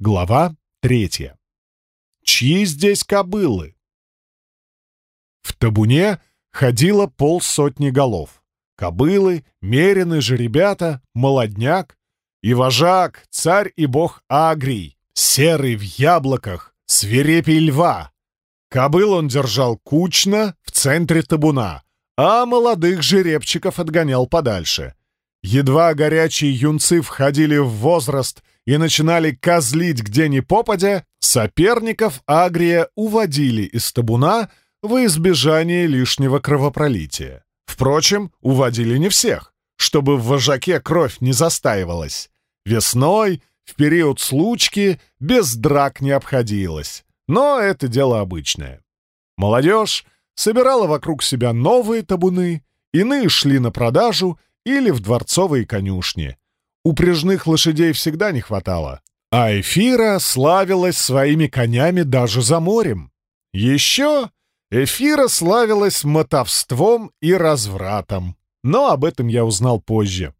Глава третья. Чьи здесь кобылы? В табуне ходило полсотни голов. Кобылы, мерины же ребята, молодняк. И вожак, царь и бог Агрий, серый в яблоках, свирепий льва. Кобыл он держал кучно в центре табуна, а молодых жеребчиков отгонял подальше. Едва горячие юнцы входили в возраст — и начинали козлить где ни попадя, соперников Агрия уводили из табуна во избежание лишнего кровопролития. Впрочем, уводили не всех, чтобы в вожаке кровь не застаивалась. Весной, в период случки, без драк не обходилось. Но это дело обычное. Молодежь собирала вокруг себя новые табуны, иные шли на продажу или в дворцовые конюшни — Упряжных лошадей всегда не хватало, а Эфира славилась своими конями даже за морем. Еще Эфира славилась мотовством и развратом, но об этом я узнал позже.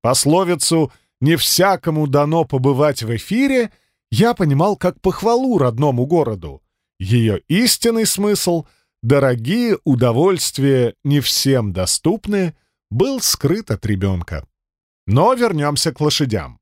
Пословицу «не всякому дано побывать в эфире» я понимал как похвалу родному городу. Ее истинный смысл — дорогие удовольствия, не всем доступны, был скрыт от ребенка. Но вернемся к лошадям.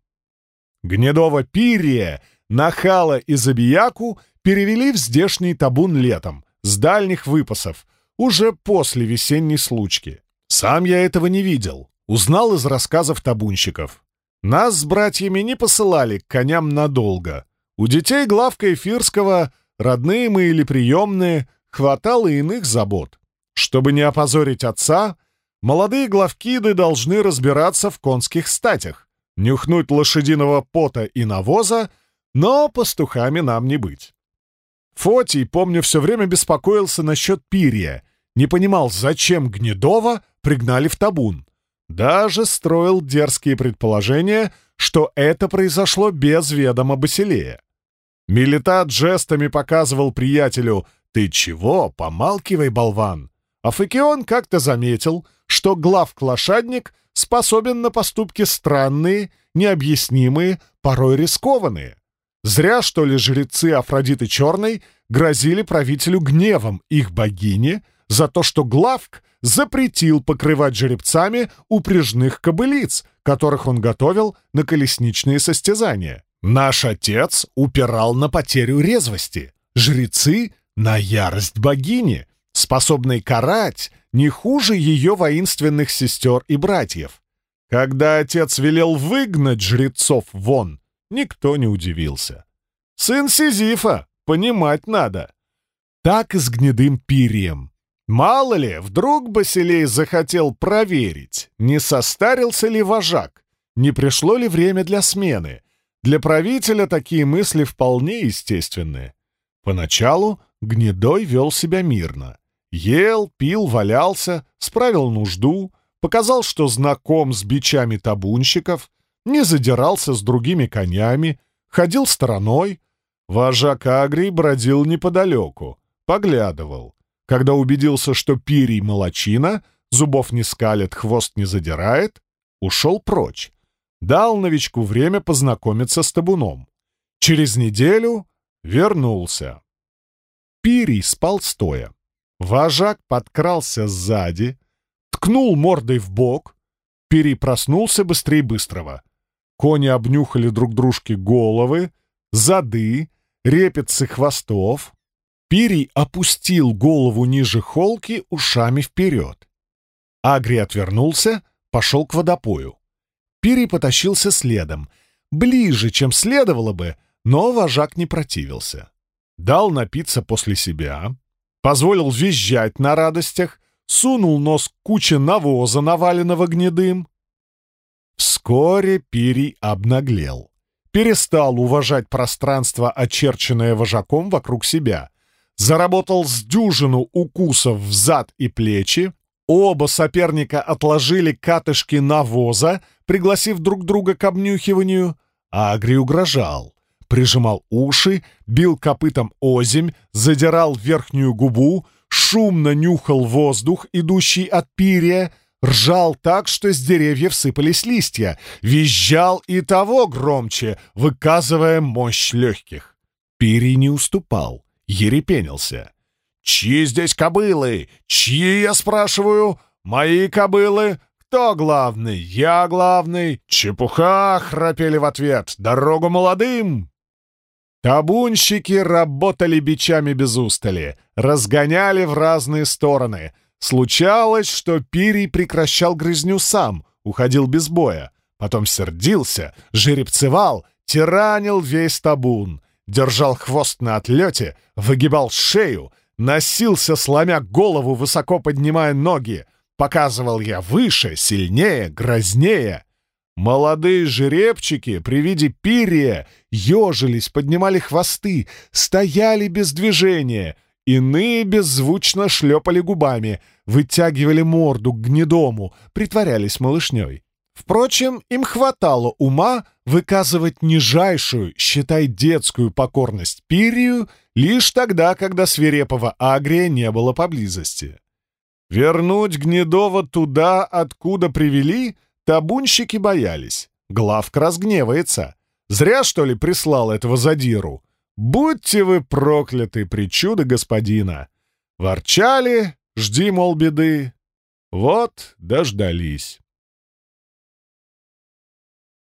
Гнедого Пирия, Нахала и Забияку перевели в здешний табун летом, с дальних выпасов, уже после весенней случки. Сам я этого не видел, узнал из рассказов табунщиков. Нас с братьями не посылали к коням надолго. У детей главка Эфирского, родные мы или приемные, хватало иных забот. Чтобы не опозорить отца, Молодые главкиды должны разбираться в конских статях, нюхнуть лошадиного пота и навоза, но пастухами нам не быть. Фотий, помню, все время беспокоился насчет пирия, не понимал, зачем Гнедова пригнали в табун. Даже строил дерзкие предположения, что это произошло без ведома Басилея. Милитат жестами показывал приятелю «Ты чего? Помалкивай, болван!» А Факион как-то заметил — что главк-лошадник способен на поступки странные, необъяснимые, порой рискованные. Зря, что ли, жрецы Афродиты Черной грозили правителю гневом их богини за то, что главк запретил покрывать жеребцами упряжных кобылиц, которых он готовил на колесничные состязания. Наш отец упирал на потерю резвости, жрецы — на ярость богини, способной карать не хуже ее воинственных сестер и братьев. Когда отец велел выгнать жрецов вон, никто не удивился. Сын Сизифа, понимать надо. Так и с гнедым пирием. Мало ли, вдруг Басилей захотел проверить, не состарился ли вожак, не пришло ли время для смены. Для правителя такие мысли вполне естественны. Поначалу Гнедой вел себя мирно. Ел, пил, валялся, справил нужду, показал, что знаком с бичами табунщиков, не задирался с другими конями, ходил стороной. Вожак Агрий бродил неподалеку, поглядывал. Когда убедился, что пирий молочина, зубов не скалит, хвост не задирает, ушел прочь. Дал новичку время познакомиться с табуном. Через неделю вернулся. Пирий спал стоя. Вожак подкрался сзади, ткнул мордой в бок, перепроснулся быстрее быстрого. Кони обнюхали друг дружке головы, зады, репицы хвостов. Пирий опустил голову ниже холки ушами вперед. Агри отвернулся, пошел к водопою. Пирий потащился следом, ближе, чем следовало бы, но вожак не противился. Дал напиться после себя, позволил визжать на радостях, сунул нос к куче навоза, наваленного гнедым. Вскоре Пирий обнаглел. Перестал уважать пространство, очерченное вожаком вокруг себя. Заработал с дюжину укусов в зад и плечи. Оба соперника отложили катышки навоза, пригласив друг друга к обнюхиванию. Агри угрожал прижимал уши, бил копытом озимь, задирал верхнюю губу, шумно нюхал воздух, идущий от пирия, ржал так, что с деревьев сыпались листья, визжал и того громче, выказывая мощь легких. Пири не уступал, ерепенился. «Чьи здесь кобылы? Чьи, я спрашиваю? Мои кобылы? Кто главный? Я главный? Чепуха!» — храпели в ответ. «Дорогу молодым!» Табунщики работали бичами без устали, разгоняли в разные стороны. Случалось, что Пирий прекращал грызню сам, уходил без боя. Потом сердился, жеребцевал, тиранил весь табун, держал хвост на отлете, выгибал шею, носился, сломя голову, высоко поднимая ноги. Показывал я выше, сильнее, грознее. Молодые жеребчики при виде пирия ежились, поднимали хвосты, стояли без движения. Иные беззвучно шлепали губами, вытягивали морду к гнедому, притворялись малышней. Впрочем, им хватало ума выказывать нижайшую, считай детскую покорность пирию лишь тогда, когда свирепого агрия не было поблизости. Вернуть Гнедова туда, откуда привели — Табунщики боялись. Главка разгневается. Зря, что ли, прислал этого задиру? Будьте вы прокляты, причуды господина. Ворчали, жди, мол, беды. Вот дождались.